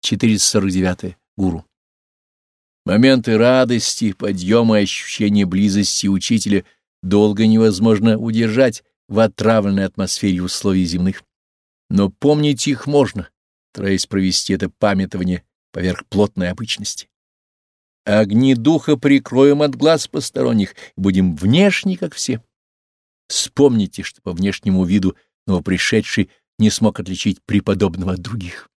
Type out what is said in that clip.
449. Гуру. Моменты радости, подъема и ощущения близости учителя долго невозможно удержать в отравленной атмосфере условий земных. Но помнить их можно, стараясь провести это памятование поверх плотной обычности. Огни духа прикроем от глаз посторонних, будем внешне, как все. Вспомните, что по внешнему виду новопришедший не смог отличить преподобного от других.